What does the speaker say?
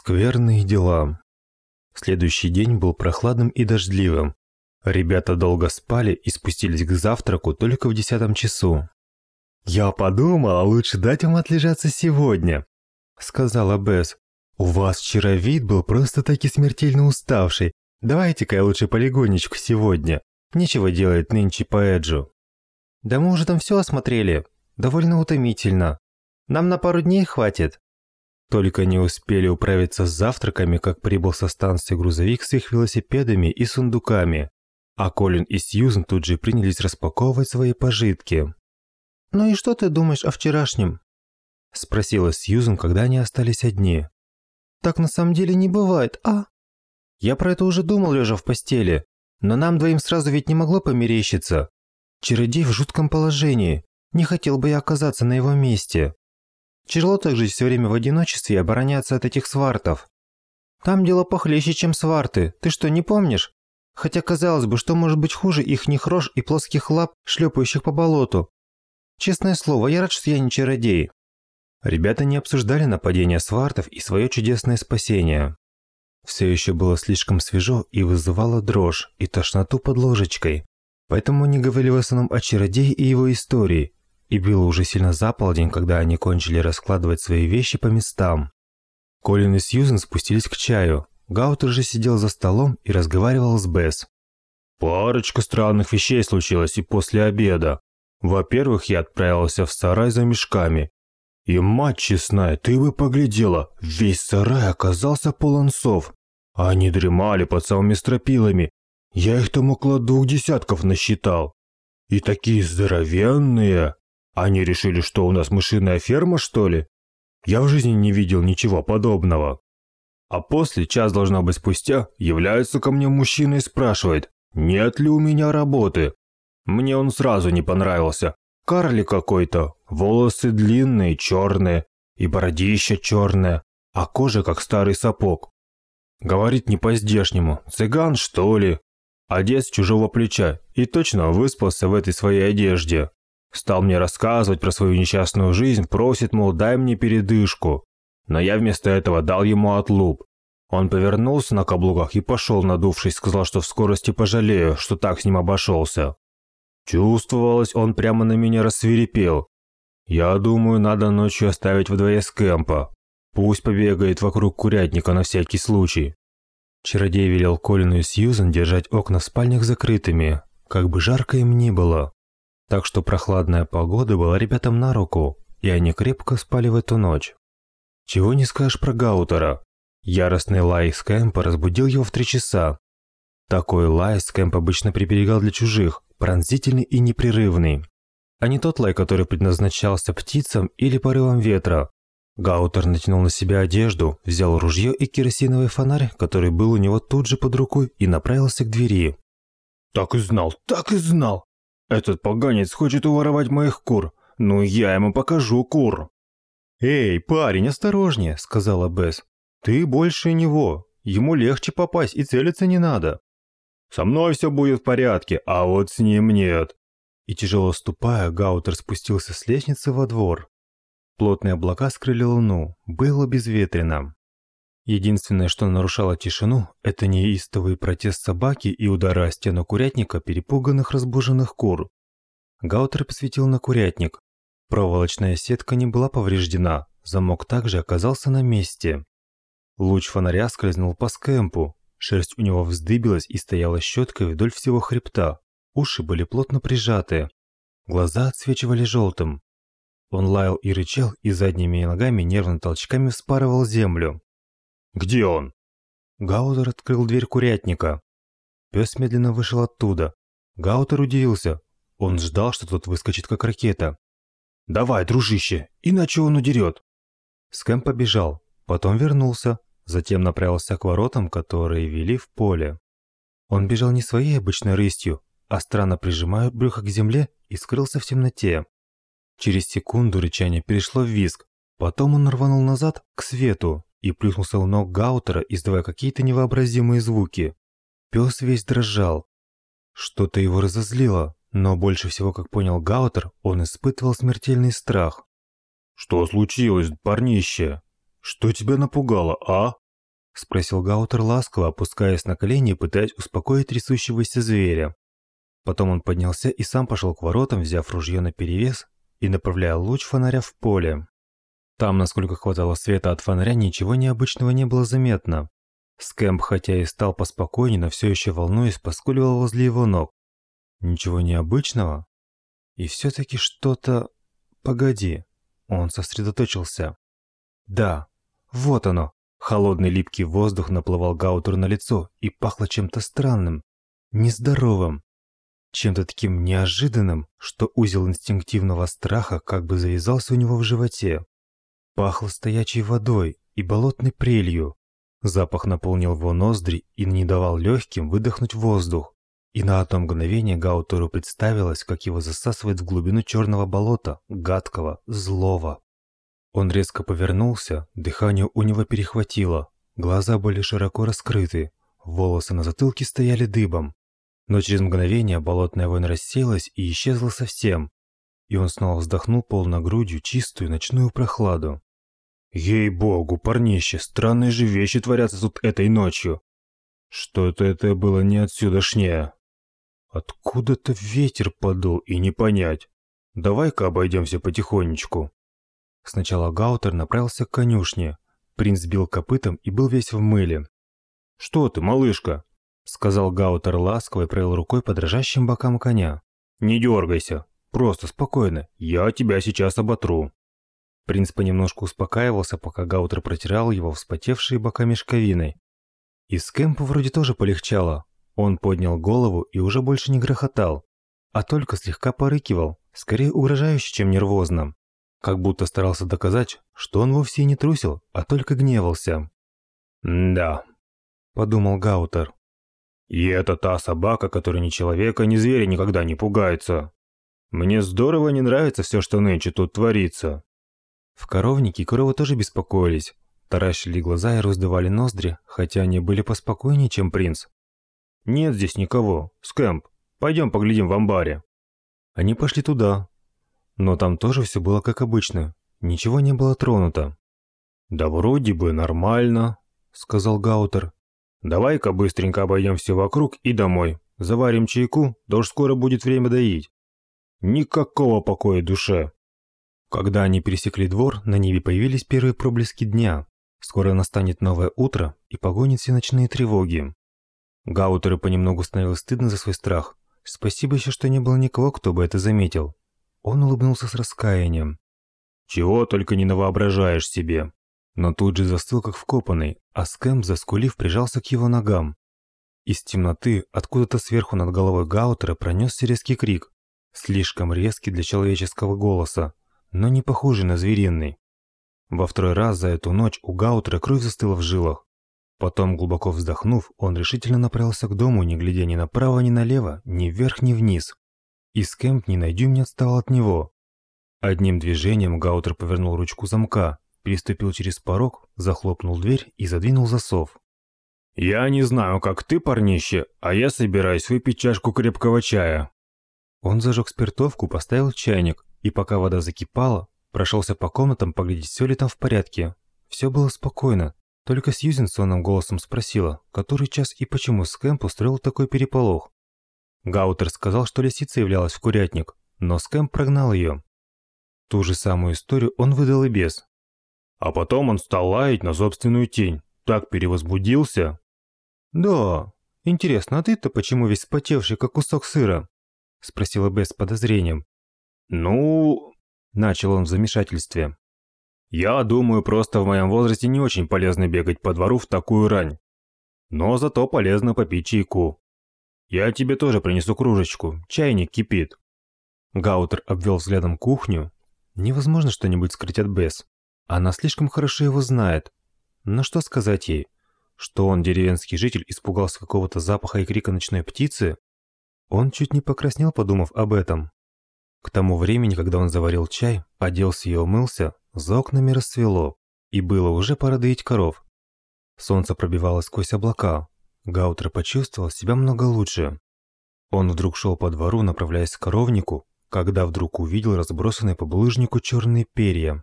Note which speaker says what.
Speaker 1: Скверные дела. Следующий день был прохладным и дождливым. Ребята долго спали и спустились к завтраку только в десятом часу. «Я подумала, лучше дать вам отлежаться сегодня», — сказала Бесс. «У вас вчера вид был просто-таки смертельно уставший. Давайте-ка я лучше полигонечку сегодня. Нечего делать нынче по Эджу». «Да мы уже там все осмотрели. Довольно утомительно. Нам на пару дней хватит». Только не успели управиться с завтраками, как прибыл со станции грузовик с их велосипедами и сундуками. А Колин и Сьюзен тут же принялись распаковывать свои пожитки. «Ну и что ты думаешь о вчерашнем?» Спросила Сьюзен, когда они остались одни. «Так на самом деле не бывает, а?» «Я про это уже думал, лежа в постели. Но нам двоим сразу ведь не могло померещиться. Чародей в жутком положении. Не хотел бы я оказаться на его месте. Тяжело также все время в одиночестве обороняться от этих свартов. Там дело похлеще, чем сварты. Ты что, не помнишь? Хотя казалось бы, что может быть хуже их нехрош и плоских лап, шлепающих по болоту. Честное слово, я рад, что я не чародей. Ребята не обсуждали нападение свартов и свое чудесное спасение. Все еще было слишком свежо и вызывало дрожь и тошноту под ложечкой. Поэтому они говорили в основном о чародее и его истории, и было уже сильно за полдень, когда они кончили раскладывать свои вещи по местам. Колин и Сьюзен спустились к чаю. Гаутер же сидел за столом и разговаривал с Бесс. «Парочка странных вещей случилось и после обеда. Во-первых, я отправился в сарай за мешками. И, мать честная, ты бы поглядела, весь сарай оказался полон сов. Они дремали под самыми стропилами. Я их там около двух десятков насчитал. И такие здоровенные. Они решили, что у нас мышиная ферма, что ли? Я в жизни не видел ничего подобного. А после, час должна быть спустя, является ко мне мужчина и спрашивает, нет ли у меня работы. Мне он сразу не понравился. Карлик какой-то, волосы длинные, черные, и бородища черное, а кожа как старый сапог. Говорит не по-здешнему, цыган что ли? Одет с чужого плеча и точно выспался в этой своей одежде. Стал мне рассказывать про свою несчастную жизнь, просит, мол, дай мне передышку. Но я вместо этого дал ему отлуп. Он повернулся на каблуках и пошел, надувшись, сказал, что в скорости пожалею, что так с ним обошелся. Чувствовалось, он прямо на меня рассверепел. Я думаю, надо ночью оставить во дворе Скэмпа. Пусть побегает вокруг курятника на всякий случай. Чародей велел Колину и Сьюзен держать окна в спальнях закрытыми, как бы жарко им ни было. Так что прохладная погода была ребятам на руку, и они крепко спали в эту ночь. Чего не скажешь про Гаутера. Яростный лай Скэмпа разбудил его в три часа. Такой лай Скэмп обычно приберегал для чужих, пронзительный и непрерывный. А не тот лай, который предназначался птицам или порывам ветра. Гаутер натянул на себя одежду, взял ружье и керосиновый фонарь, который был у него тут же под рукой, и направился к двери. «Так и знал, так и знал! Этот поганец хочет уворовать моих кур. Ну, я ему покажу кур. Эй, парень, осторожнее, сказала Бесс. Ты больше него. Ему легче попасть и целиться не надо. Со мной все будет в порядке, а вот с ним нет. И тяжело ступая, Гаутер спустился с лестницы во двор. Плотные облака скрыли луну, было безветренно. Единственное, что нарушало тишину, это неистовый протест собаки и удары о стену курятника перепуганных разбуженных кур. Гаутер посветил на курятник. Проволочная сетка не была повреждена, замок также оказался на месте. Луч фонаря скользнул по скэмпу, шерсть у него вздыбилась и стояла щеткой вдоль всего хребта, уши были плотно прижаты, глаза отсвечивали желтым. Он лаял и рычал, и задними ногами нервно толчками вспарывал землю. Где он?» Гаутер открыл дверь курятника. Пес медленно вышел оттуда. Гаутер удивился. Он ждал, что тот выскочит как ракета. «Давай, дружище, иначе он удерет!» Скэм побежал, потом вернулся, затем направился к воротам, которые вели в поле. Он бежал не своей обычной рысью, а странно прижимая брюхо к земле и скрылся в темноте. Через секунду рычание перешло в визг, потом он рванул назад к свету, и плюхнулся у ног Гаутера, издавая какие-то невообразимые звуки. Пес весь дрожал. Что-то его разозлило, но больше всего, как понял Гаутер, он испытывал смертельный страх. «Что случилось, парнище? Что тебя напугало, а?» Спросил Гаутер ласково, опускаясь на колени и пытаясь успокоить трясущегося зверя. Потом он поднялся и сам пошел к воротам, взяв ружье наперевес и направляя луч фонаря в поле. Там, насколько хватало света от фонаря, ничего необычного не было заметно. Скэмп, хотя и стал поспокойнее, но все еще волнуясь, поскуливал возле его ног. Ничего необычного? И все-таки что-то... Погоди. Он сосредоточился. Да, вот оно. Холодный липкий воздух наплывал Гаутер на лицо и пахло чем-то странным, нездоровым. Чем-то таким неожиданным, что узел инстинктивного страха как бы завязался у него в животе. Пахло стоячей водой и болотной прелью. Запах наполнил его ноздри и не давал легким выдохнуть воздух. И на одно мгновение Гаутеру представилось, как его засасывает в глубину черного болота, гадкого, злого. Он резко повернулся, дыхание у него перехватило, глаза были широко раскрыты, волосы на затылке стояли дыбом. Но через мгновение болотная вонь рассеялась и исчезла совсем, и он снова вздохнул полной грудью чистую ночную прохладу. «Ей-богу, парнище, странные же вещи творятся тут этой ночью!» «Что-то это было не отсюдашнее!» «Откуда-то ветер подул, и не понять. Давай-ка обойдемся потихонечку!» Сначала Гаутер направился к конюшне. Принц бил копытом и был весь в мыле. «Что ты, малышка?» — сказал Гаутер ласково и провел рукой по дрожащим бокам коня. «Не дергайся. Просто спокойно. Я тебя сейчас оботру». Принц понемножку успокаивался, пока Гаутер протирал его вспотевшие бока мешковиной. И Скэмпу вроде тоже полегчало. Он поднял голову и уже больше не грохотал, а только слегка порыкивал, скорее угрожающе, чем нервозно как будто старался доказать, что он вовсе не трусил, а только гневался. «Да», – подумал Гаутер. «И это та собака, которая ни человека, ни зверя никогда не пугается. Мне здорово не нравится все, что нынче тут творится». В коровнике коровы тоже беспокоились, таращили глаза и раздували ноздри, хотя они были поспокойнее, чем принц. «Нет здесь никого. Скэмп, пойдем поглядим в амбаре». Они пошли туда, но там тоже все было как обычно. Ничего не было тронуто. «Да вроде бы нормально», — сказал Гаутер. «Давай-ка быстренько обойдем все вокруг и домой. Заварим чайку, да уж скоро будет время доить. Никакого покоя душе». Когда они пересекли двор, на небе появились первые проблески дня. Скоро настанет новое утро и погонит все ночные тревоги. Гаутеру понемногу становилось стыдно за свой страх. Спасибо еще, что не было никого, кто бы это заметил. Он улыбнулся с раскаянием. «Чего только не навоображаешь себе!» Но тут же застыл как вкопанный, а Скэм, заскулив, прижался к его ногам. Из темноты, откуда-то сверху над головой Гаутера пронесся резкий крик, слишком резкий для человеческого голоса, но не похожий на звериный. Во второй раз за эту ночь у Гаутера кровь застыла в жилах. Потом, глубоко вздохнув, он решительно направился к дому, не глядя ни направо, ни налево, ни вверх, ни вниз и Скэмп ни на дюйм не отставал от него. Одним движением Гаутер повернул ручку замка, переступил через порог, захлопнул дверь и задвинул засов. «Я не знаю, как ты, парнище, а я собираюсь выпить чашку крепкого чая». Он зажег спиртовку, поставил чайник, и пока вода закипала, прошелся по комнатам поглядеть, все ли там в порядке. Все было спокойно, только Сьюзен сонным голосом спросила, который час и почему Скэмп устроил такой переполох. Гаутер сказал, что лисица являлась в курятник, но Скэм прогнал ее. Ту же самую историю он выдал и без. А потом он стал лаять на собственную тень. Так перевозбудился. «Да, интересно, а ты-то почему весь спотевший, как кусок сыра?» Спросила Бесс с подозрением. «Ну...» Начал он в замешательстве. «Я думаю, просто в моем возрасте не очень полезно бегать по двору в такую рань. Но зато полезно попить чайку. «Я тебе тоже принесу кружечку. Чайник кипит». Гаутер обвел взглядом кухню. Невозможно что-нибудь скрыть от Бесс. Она слишком хорошо его знает. Но что сказать ей? Что он, деревенский житель, испугался какого-то запаха и крика ночной птицы? Он чуть не покраснел, подумав об этом. К тому времени, когда он заварил чай, оделся и умылся, за окнами расцвело, и было уже пора доить коров. Солнце пробивалось сквозь облака, Гаутер почувствовал себя много лучше. Он вдруг шел по двору, направляясь к коровнику, когда вдруг увидел разбросанные по булыжнику черные перья.